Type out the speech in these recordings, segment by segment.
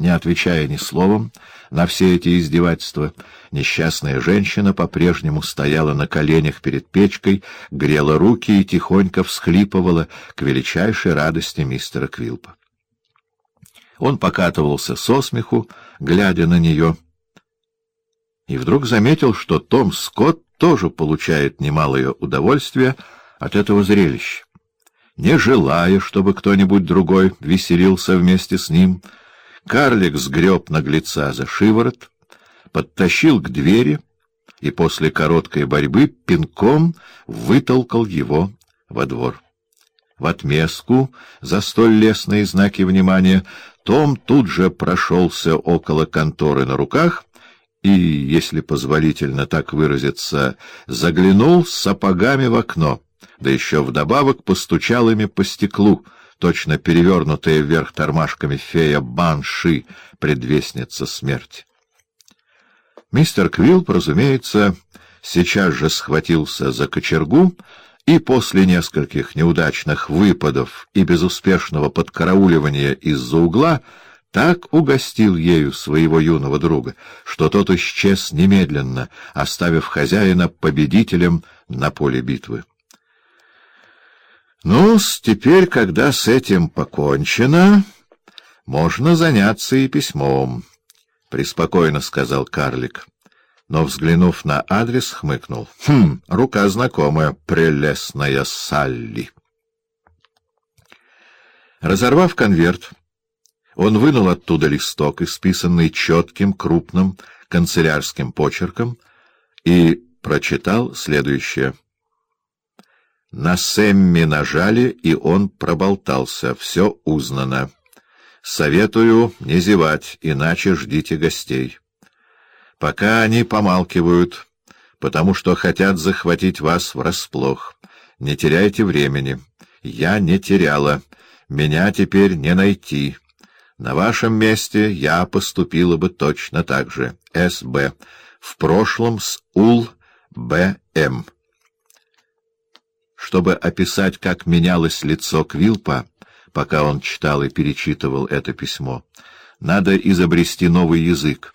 Не отвечая ни словом на все эти издевательства, несчастная женщина по-прежнему стояла на коленях перед печкой, грела руки и тихонько всхлипывала к величайшей радости мистера Квилпа. Он покатывался со смеху, глядя на нее, и вдруг заметил, что Том Скотт тоже получает немалое удовольствие от этого зрелища. Не желая, чтобы кто-нибудь другой веселился вместе с ним, карлик сгреб наглеца за шиворот, подтащил к двери и после короткой борьбы пинком вытолкал его во двор. В отместку за столь лестные знаки внимания том тут же прошелся около конторы на руках и, если позволительно так выразиться, заглянул сапогами в окно, да еще вдобавок постучал ими по стеклу, точно перевернутая вверх тормашками фея Банши, предвестница смерти. Мистер Квилл, разумеется, сейчас же схватился за кочергу, и после нескольких неудачных выпадов и безуспешного подкарауливания из-за угла так угостил ею своего юного друга, что тот исчез немедленно, оставив хозяина победителем на поле битвы. Ну теперь, когда с этим покончено, можно заняться и письмом, — преспокойно сказал карлик но, взглянув на адрес, хмыкнул. «Хм, рука знакомая, прелестная Салли». Разорвав конверт, он вынул оттуда листок, исписанный четким, крупным канцелярским почерком, и прочитал следующее. На Сэмми нажали, и он проболтался. Все узнано. Советую не зевать, иначе ждите гостей. Пока они помалкивают, потому что хотят захватить вас врасплох. Не теряйте времени. Я не теряла. Меня теперь не найти. На вашем месте я поступила бы точно так же. С.Б. В прошлом с УЛ.Б.М. Чтобы описать, как менялось лицо Квилпа, пока он читал и перечитывал это письмо, надо изобрести новый язык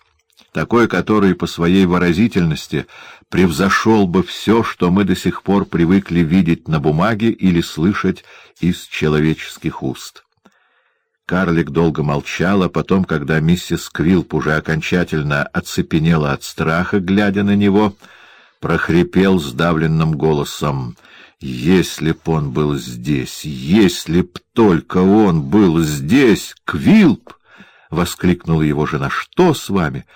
такой, который по своей выразительности превзошел бы все, что мы до сих пор привыкли видеть на бумаге или слышать из человеческих уст. Карлик долго молчал, а потом, когда миссис Квилп уже окончательно оцепенела от страха, глядя на него, прохрипел сдавленным голосом «Если б он был здесь! Если б только он был здесь! Квилп!» — воскликнула его жена. «Что с вами?»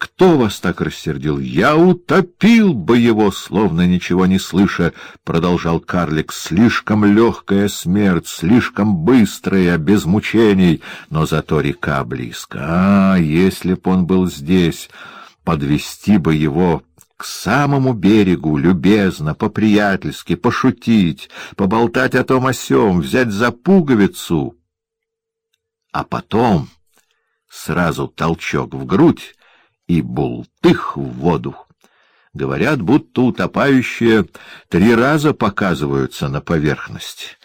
Кто вас так рассердил? Я утопил бы его, словно ничего не слыша, — продолжал карлик. Слишком легкая смерть, слишком быстрая, без мучений, но зато река близко. А, если б он был здесь, подвести бы его к самому берегу, любезно, по-приятельски, пошутить, поболтать о том о сём, взять за пуговицу. А потом сразу толчок в грудь, и бултых в воду. Говорят, будто утопающие три раза показываются на поверхности.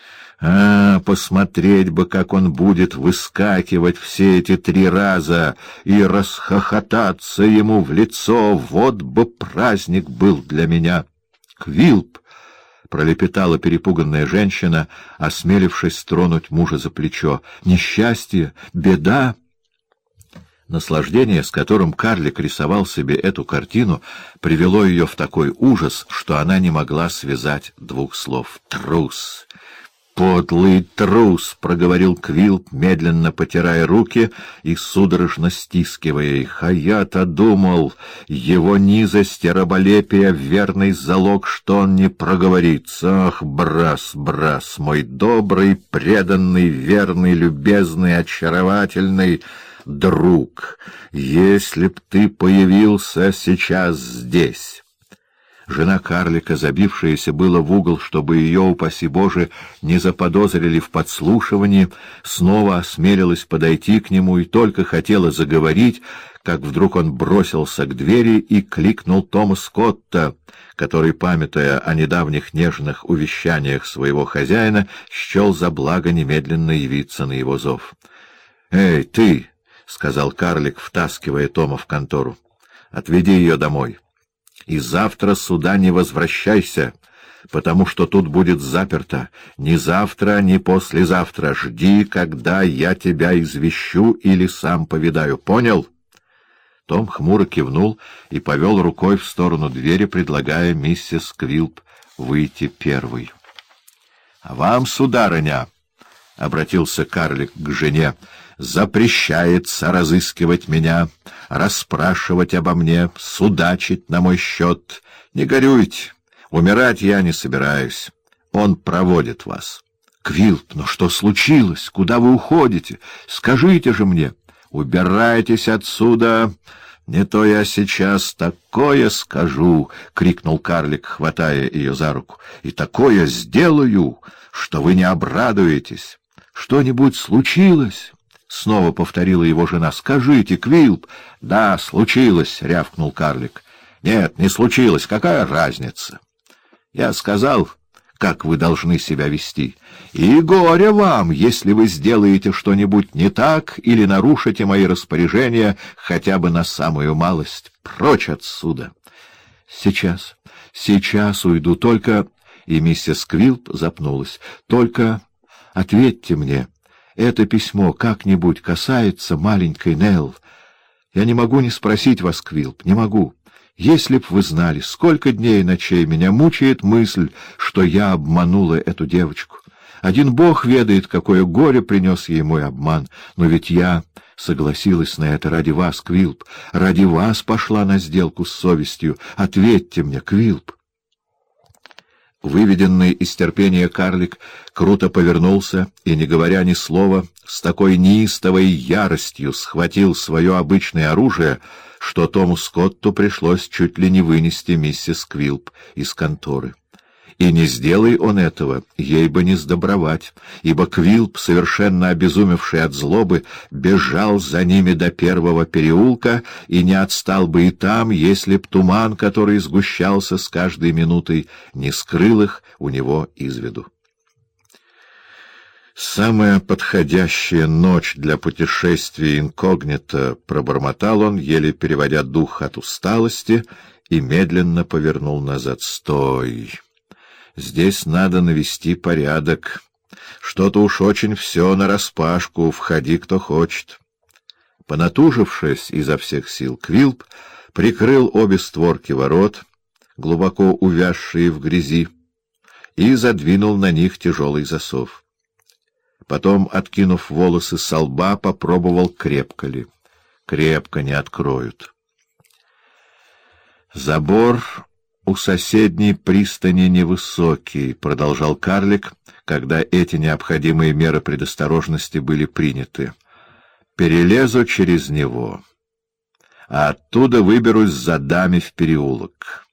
А, посмотреть бы, как он будет выскакивать все эти три раза и расхохотаться ему в лицо. Вот бы праздник был для меня. Квилп! — пролепетала перепуганная женщина, осмелившись тронуть мужа за плечо. — Несчастье! Беда! Наслаждение, с которым карлик рисовал себе эту картину, привело ее в такой ужас, что она не могла связать двух слов. «Трус! Подлый трус!» — проговорил Квилп, медленно потирая руки и судорожно стискивая их. «А я-то думал, его низость и раболепие — верный залог, что он не проговорится. Ах, брас, брас, мой добрый, преданный, верный, любезный, очаровательный!» друг, если б ты появился сейчас здесь. Жена карлика, забившаяся было в угол, чтобы ее, упаси Боже, не заподозрили в подслушивании, снова осмелилась подойти к нему и только хотела заговорить, как вдруг он бросился к двери и кликнул Тома Скотта, который, памятая о недавних нежных увещаниях своего хозяина, счел за благо немедленно явиться на его зов. — Эй, ты! — сказал карлик, втаскивая Тома в контору. — Отведи ее домой. И завтра сюда не возвращайся, потому что тут будет заперто. Ни завтра, ни послезавтра. Жди, когда я тебя извещу или сам повидаю. Понял? Том хмуро кивнул и повел рукой в сторону двери, предлагая миссис Квилп выйти первой. — А вам, сударыня, — обратился карлик к жене, — запрещается разыскивать меня, расспрашивать обо мне, судачить на мой счет. Не горюйте, умирать я не собираюсь. Он проводит вас. — Квилп, ну что случилось? Куда вы уходите? Скажите же мне. — Убирайтесь отсюда! «Не то я сейчас такое скажу!» — крикнул карлик, хватая ее за руку. «И такое сделаю, что вы не обрадуетесь!» «Что-нибудь случилось?» — снова повторила его жена. «Скажите, Квилп!» «Да, случилось!» — рявкнул карлик. «Нет, не случилось. Какая разница?» «Я сказал, как вы должны себя вести. И горе вам, если вы сделаете что-нибудь не так или нарушите мои распоряжения хотя бы на самую малость. Прочь отсюда!» «Сейчас, сейчас уйду, только...» И миссис Квилп запнулась. «Только Ответьте мне, это письмо как-нибудь касается маленькой Нелл? Я не могу не спросить вас, Квилп, не могу. Если б вы знали, сколько дней и ночей меня мучает мысль, что я обманула эту девочку. Один бог ведает, какое горе принес ей мой обман, но ведь я согласилась на это ради вас, Квилп, ради вас пошла на сделку с совестью. Ответьте мне, Квилп. Выведенный из терпения карлик круто повернулся и, не говоря ни слова, с такой неистовой яростью схватил свое обычное оружие, что Тому Скотту пришлось чуть ли не вынести миссис Квилп из конторы. И не сделай он этого, ей бы не сдобровать, ибо Квилп, совершенно обезумевший от злобы, бежал за ними до первого переулка и не отстал бы и там, если б туман, который сгущался с каждой минутой, не скрыл их у него из виду. «Самая подходящая ночь для путешествия инкогнито», — пробормотал он, еле переводя дух от усталости, и медленно повернул назад. «Стой!» Здесь надо навести порядок. Что-то уж очень все нараспашку, входи кто хочет. Понатужившись изо всех сил, Квилп прикрыл обе створки ворот, глубоко увязшие в грязи, и задвинул на них тяжелый засов. Потом, откинув волосы со лба, попробовал, крепко ли. Крепко не откроют. Забор у соседней пристани невысокий, — продолжал карлик, когда эти необходимые меры предосторожности были приняты. Перелезу через него, а оттуда выберусь за дами в переулок.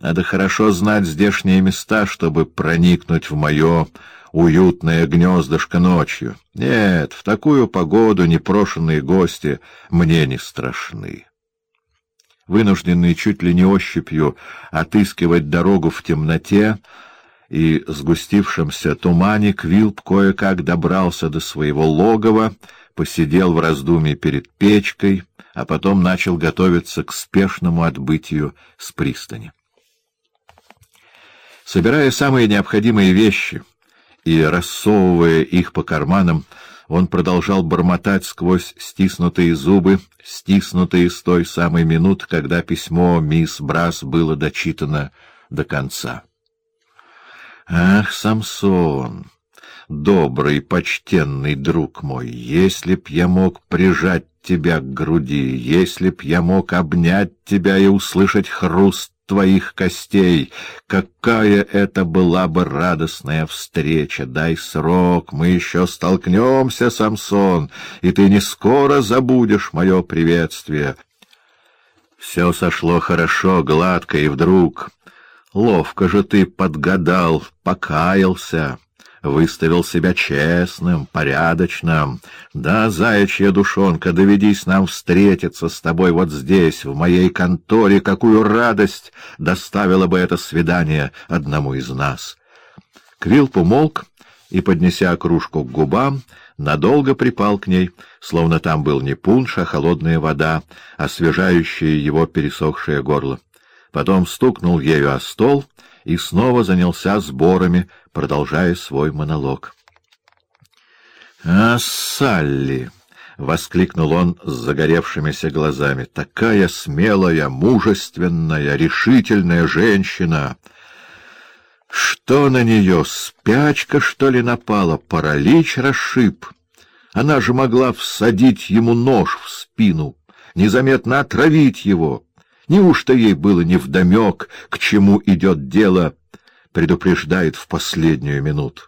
Надо хорошо знать здешние места, чтобы проникнуть в мое уютное гнездышко ночью. Нет, в такую погоду непрошенные гости мне не страшны вынужденный чуть ли не ощупью отыскивать дорогу в темноте и сгустившемся тумане, Квилп кое-как добрался до своего логова, посидел в раздумье перед печкой, а потом начал готовиться к спешному отбытию с пристани. Собирая самые необходимые вещи и рассовывая их по карманам, он продолжал бормотать сквозь стиснутые зубы, стиснутые с той самой минуты, когда письмо мисс Брас было дочитано до конца. «Ах, Самсон, добрый, почтенный друг мой, если б я мог прижать тебя к груди, если б я мог обнять тебя и услышать хруст твоих костей. Какая это была бы радостная встреча! Дай срок, мы еще столкнемся, Самсон, и ты не скоро забудешь мое приветствие. Все сошло хорошо, гладко, и вдруг... Ловко же ты подгадал, покаялся выставил себя честным, порядочным. Да, заячья душонка, доведись нам встретиться с тобой вот здесь, в моей конторе, какую радость доставило бы это свидание одному из нас. Квилп умолк и, поднеся кружку к губам, надолго припал к ней, словно там был не пунш, а холодная вода, освежающая его пересохшее горло. Потом стукнул ею о стол и снова занялся сборами, продолжая свой монолог. — А, Салли! — воскликнул он с загоревшимися глазами. — Такая смелая, мужественная, решительная женщина! Что на нее, спячка, что ли, напала, паралич расшиб? Она же могла всадить ему нож в спину, незаметно отравить его. Неужто ей было невдомек, к чему идет дело, предупреждает в последнюю минуту?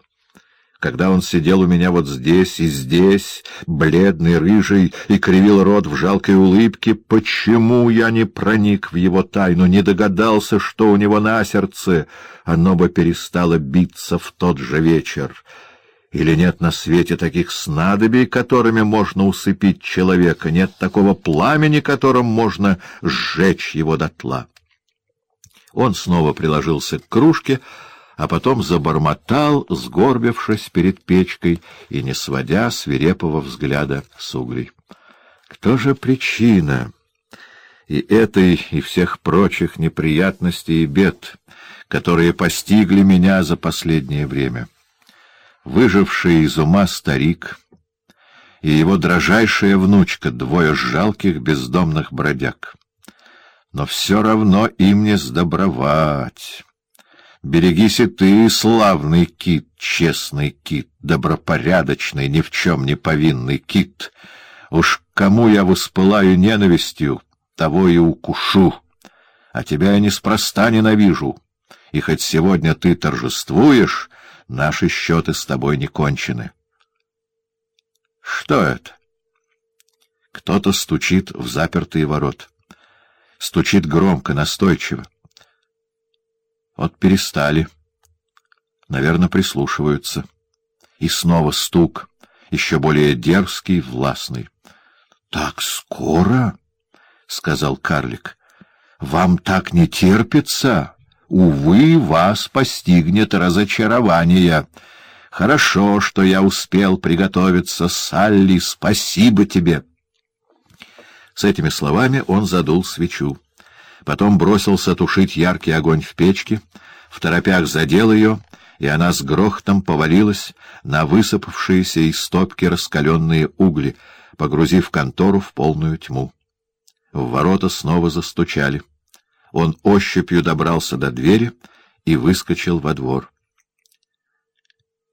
Когда он сидел у меня вот здесь и здесь, бледный, рыжий, и кривил рот в жалкой улыбке, почему я не проник в его тайну, не догадался, что у него на сердце, оно бы перестало биться в тот же вечер? Или нет на свете таких снадобий, которыми можно усыпить человека, нет такого пламени, которым можно сжечь его дотла? Он снова приложился к кружке, а потом забормотал, сгорбившись перед печкой и не сводя свирепого взгляда с углей. Кто же причина и этой, и всех прочих неприятностей и бед, которые постигли меня за последнее время? Выживший из ума старик и его дрожайшая внучка, двое жалких бездомных бродяг. Но все равно им не сдобровать». Берегись и ты, славный кит, честный кит, добропорядочный, ни в чем не повинный кит. Уж кому я воспылаю ненавистью, того и укушу, а тебя я неспроста ненавижу. И хоть сегодня ты торжествуешь, наши счеты с тобой не кончены. Что это? Кто-то стучит в запертые ворота. Стучит громко, настойчиво. Вот перестали. Наверное, прислушиваются. И снова стук, еще более дерзкий, властный. — Так скоро? — сказал карлик. — Вам так не терпится? Увы, вас постигнет разочарование. Хорошо, что я успел приготовиться, Салли, спасибо тебе. С этими словами он задул свечу потом бросился тушить яркий огонь в печке, в торопях задел ее, и она с грохотом повалилась на высыпавшиеся из стопки раскаленные угли, погрузив контору в полную тьму. В ворота снова застучали. Он ощупью добрался до двери и выскочил во двор.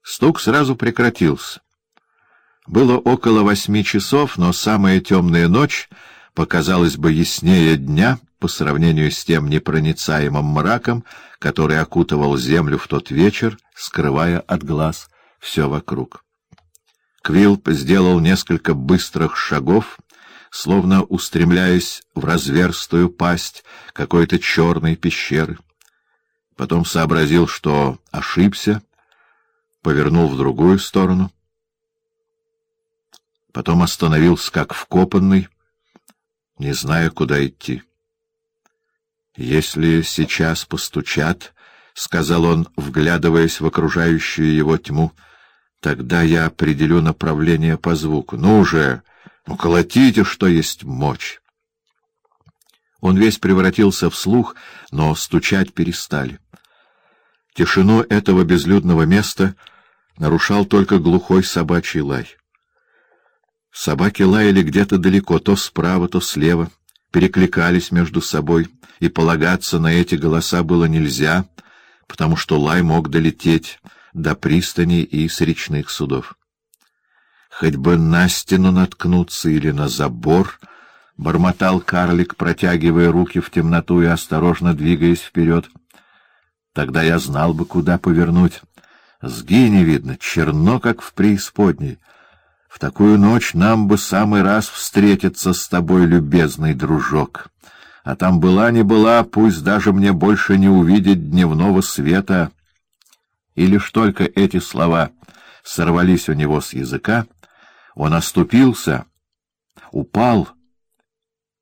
Стук сразу прекратился. Было около восьми часов, но самая темная ночь показалась бы яснее дня по сравнению с тем непроницаемым мраком, который окутывал землю в тот вечер, скрывая от глаз все вокруг. Квилп сделал несколько быстрых шагов, словно устремляясь в разверстую пасть какой-то черной пещеры. Потом сообразил, что ошибся, повернул в другую сторону. Потом остановился как вкопанный, не зная, куда идти. «Если сейчас постучат, — сказал он, вглядываясь в окружающую его тьму, — тогда я определю направление по звуку. Ну же, ну колотите, что есть мочь!» Он весь превратился в слух, но стучать перестали. Тишину этого безлюдного места нарушал только глухой собачий лай. Собаки лаяли где-то далеко, то справа, то слева, перекликались между собой, и полагаться на эти голоса было нельзя, потому что лай мог долететь до пристани и с речных судов. Хоть бы на стену наткнуться или на забор, — бормотал карлик, протягивая руки в темноту и осторожно двигаясь вперед. Тогда я знал бы, куда повернуть. Сгини, видно, черно, как в преисподней — в такую ночь нам бы самый раз встретиться с тобой, любезный дружок. А там была не была, пусть даже мне больше не увидеть дневного света. И лишь только эти слова сорвались у него с языка, он оступился, упал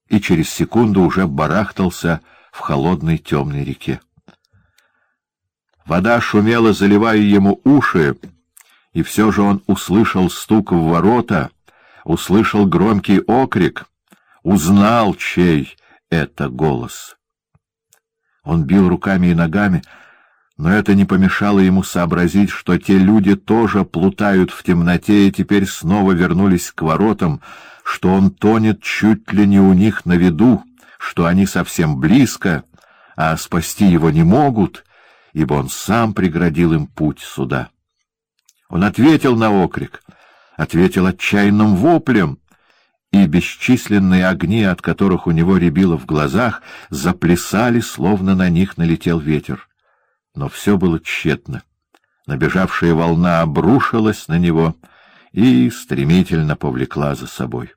и через секунду уже барахтался в холодной темной реке. Вода шумела, заливая ему уши, И все же он услышал стук в ворота, услышал громкий окрик, узнал, чей это голос. Он бил руками и ногами, но это не помешало ему сообразить, что те люди тоже плутают в темноте и теперь снова вернулись к воротам, что он тонет чуть ли не у них на виду, что они совсем близко, а спасти его не могут, ибо он сам преградил им путь сюда. Он ответил на окрик, ответил отчаянным воплем, и бесчисленные огни, от которых у него рябило в глазах, заплясали, словно на них налетел ветер. Но все было тщетно. Набежавшая волна обрушилась на него и стремительно повлекла за собой.